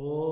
Oh.